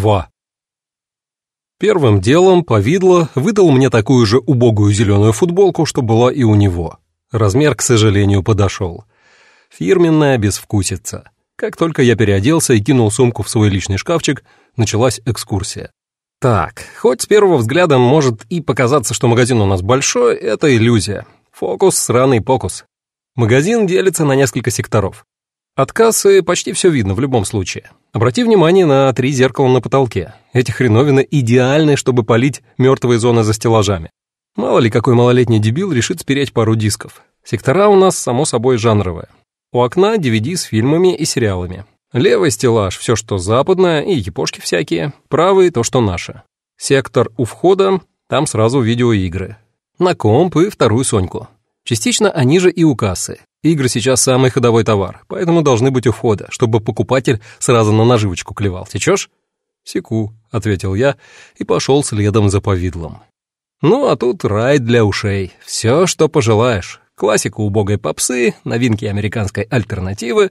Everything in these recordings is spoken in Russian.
2. Первым делом повидло выдал мне такую же убогую зеленую футболку, что была и у него. Размер, к сожалению, подошел. Фирменная безвкусица. Как только я переоделся и кинул сумку в свой личный шкафчик, началась экскурсия. Так, хоть с первого взгляда может и показаться, что магазин у нас большой, это иллюзия. Фокус, сраный покус. Магазин делится на несколько секторов. От кассы почти все видно в любом случае. Обрати внимание на три зеркала на потолке. Эти хреновины идеальны, чтобы полить мертвые зоны за стеллажами. Мало ли какой малолетний дебил решит спереть пару дисков. Сектора у нас, само собой, жанровые. У окна DVD с фильмами и сериалами. Левый стеллаж — все, что западное, и япошки всякие. Правый — то, что наше. Сектор у входа — там сразу видеоигры. На комп и вторую Соньку. Частично они же и у кассы. Игры сейчас самый ходовой товар, поэтому должны быть у входа, чтобы покупатель сразу на наживочку клевал. Течешь? «Секу», — ответил я и пошел следом за повидлом. Ну, а тут рай для ушей. Все, что пожелаешь. Классика убогой попсы, новинки американской альтернативы.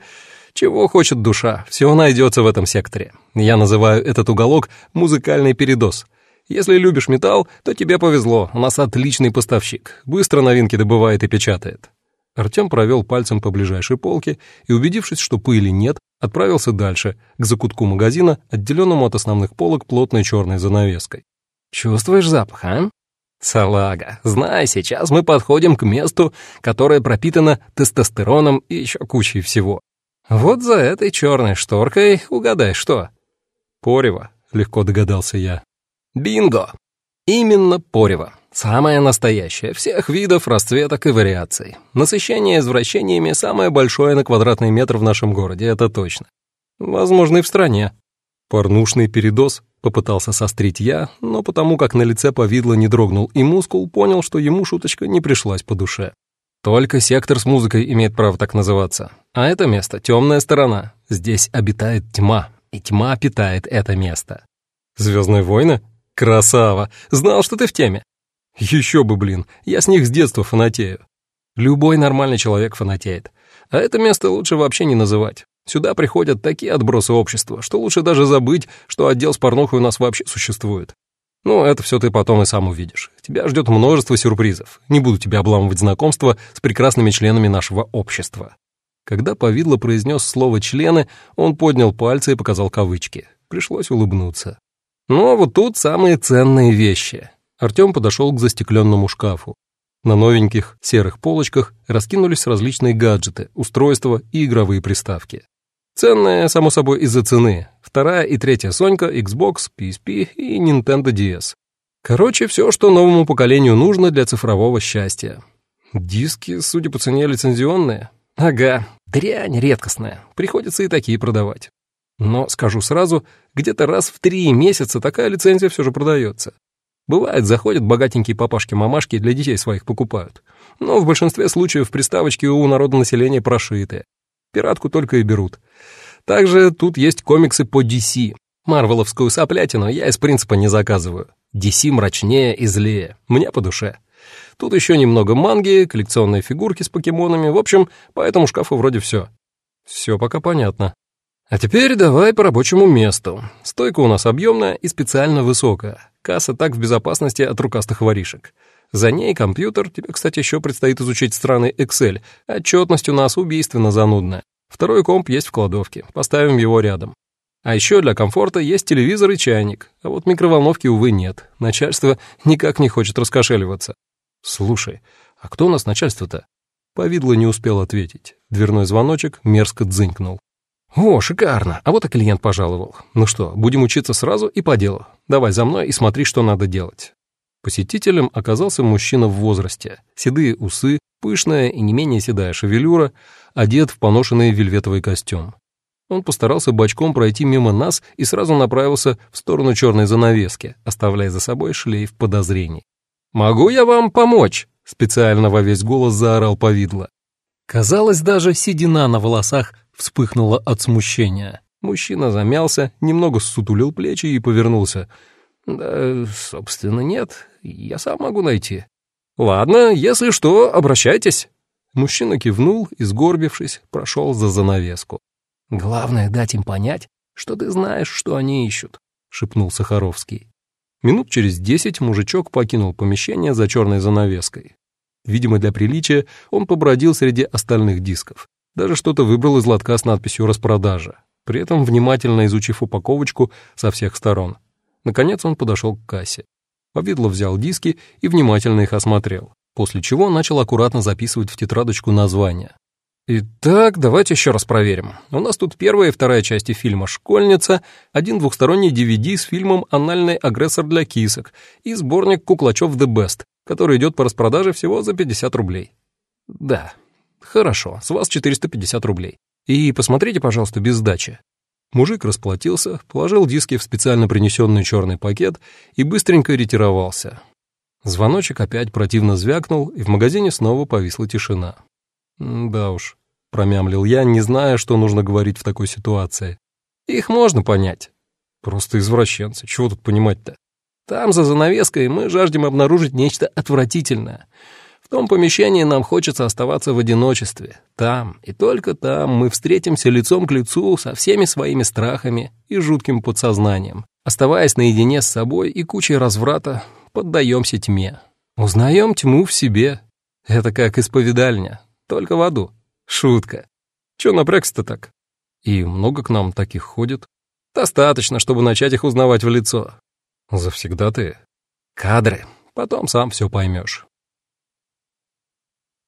Чего хочет душа, все найдется в этом секторе. Я называю этот уголок «музыкальный передоз». Если любишь металл, то тебе повезло, у нас отличный поставщик. Быстро новинки добывает и печатает. Артем провел пальцем по ближайшей полке и, убедившись, что пыли нет, отправился дальше, к закутку магазина, отделенному от основных полок плотной черной занавеской. «Чувствуешь запах, а?» «Салага, знай, сейчас мы подходим к месту, которое пропитано тестостероном и еще кучей всего. Вот за этой черной шторкой угадай что?» «Порево», — легко догадался я. «Бинго! Именно порево. Самое настоящее, всех видов, расцветок и вариаций. Насыщение извращениями самое большое на квадратный метр в нашем городе, это точно. Возможно, и в стране. Порнушный передоз попытался сострить я, но потому как на лице повидло не дрогнул и мускул, понял, что ему шуточка не пришлась по душе. Только сектор с музыкой имеет право так называться. А это место — темная сторона. Здесь обитает тьма, и тьма питает это место. «Звездные войны? Красава! Знал, что ты в теме!» Еще бы, блин, я с них с детства фанатею. Любой нормальный человек фанатеет. А это место лучше вообще не называть. Сюда приходят такие отбросы общества, что лучше даже забыть, что отдел с порнухой у нас вообще существует. Ну, это все ты потом и сам увидишь. Тебя ждет множество сюрпризов. Не буду тебя обламывать знакомства с прекрасными членами нашего общества. Когда Повидло произнес слово «члены», он поднял пальцы и показал кавычки. Пришлось улыбнуться. Ну, а вот тут самые ценные вещи. Артем подошел к застекленному шкафу. На новеньких серых полочках раскинулись различные гаджеты, устройства и игровые приставки. Ценные, само собой, из-за цены. Вторая и третья Сонька, Xbox, PSP и Nintendo DS. Короче, все, что новому поколению нужно для цифрового счастья. Диски, судя по цене, лицензионные. Ага, дрянь редкостная. Приходится и такие продавать. Но, скажу сразу, где-то раз в три месяца такая лицензия все же продается. Бывает, заходят богатенькие папашки-мамашки для детей своих покупают. Но в большинстве случаев приставочки у народонаселения прошитые. Пиратку только и берут. Также тут есть комиксы по DC. Марвеловскую соплятину я из принципа не заказываю. DC мрачнее и злее. Мне по душе. Тут еще немного манги, коллекционные фигурки с покемонами. В общем, по этому шкафу вроде все. Все пока понятно. А теперь давай по рабочему месту. Стойка у нас объемная и специально высокая. Касса так в безопасности от рукастых воришек. За ней компьютер, тебе, кстати, еще предстоит изучить страны Excel. Отчетность у нас убийственно занудная. Второй комп есть в кладовке, поставим его рядом. А еще для комфорта есть телевизор и чайник, а вот микроволновки, увы, нет. Начальство никак не хочет раскошеливаться. Слушай, а кто у нас начальство-то? Повидло не успел ответить. Дверной звоночек мерзко дзынькнул. «О, шикарно! А вот и клиент пожаловал. Ну что, будем учиться сразу и по делу. Давай за мной и смотри, что надо делать». Посетителем оказался мужчина в возрасте. Седые усы, пышная и не менее седая шевелюра, одет в поношенный вельветовый костюм. Он постарался бочком пройти мимо нас и сразу направился в сторону черной занавески, оставляя за собой шлейф подозрений. «Могу я вам помочь?» — специально во весь голос заорал повидло. Казалось, даже седина на волосах вспыхнула от смущения. Мужчина замялся, немного сутулил плечи и повернулся. «Да, собственно, нет, я сам могу найти». «Ладно, если что, обращайтесь». Мужчина кивнул и, сгорбившись, прошел за занавеску. «Главное — дать им понять, что ты знаешь, что они ищут. — шепнул Сахаровский. Минут через десять мужичок покинул помещение за черной занавеской. Видимо, для приличия он побродил среди остальных дисков. Даже что-то выбрал из лотка с надписью «Распродажа», при этом внимательно изучив упаковочку со всех сторон. Наконец он подошел к кассе. Повидло взял диски и внимательно их осмотрел, после чего начал аккуратно записывать в тетрадочку названия. Итак, давайте еще раз проверим. У нас тут первая и вторая части фильма «Школьница», один двухсторонний DVD с фильмом «Анальный агрессор для кисок» и сборник «Куклачев The Best», который идет по распродаже всего за 50 рублей. Да, хорошо, с вас 450 рублей. И посмотрите, пожалуйста, без сдачи. Мужик расплатился, положил диски в специально принесенный черный пакет и быстренько ретировался. Звоночек опять противно звякнул, и в магазине снова повисла тишина. Да уж, — промямлил я, не зная, что нужно говорить в такой ситуации. «Их можно понять. Просто извращенцы, чего тут понимать-то? Там, за занавеской, мы жаждем обнаружить нечто отвратительное. В том помещении нам хочется оставаться в одиночестве. Там, и только там, мы встретимся лицом к лицу со всеми своими страхами и жутким подсознанием. Оставаясь наедине с собой и кучей разврата, поддаемся тьме. Узнаем тьму в себе. Это как исповедальня, только в аду. Шутка. Чё напрягся-то так? И много к нам таких ходит? Достаточно, чтобы начать их узнавать в лицо. Завсегда ты. Кадры. Потом сам все поймешь.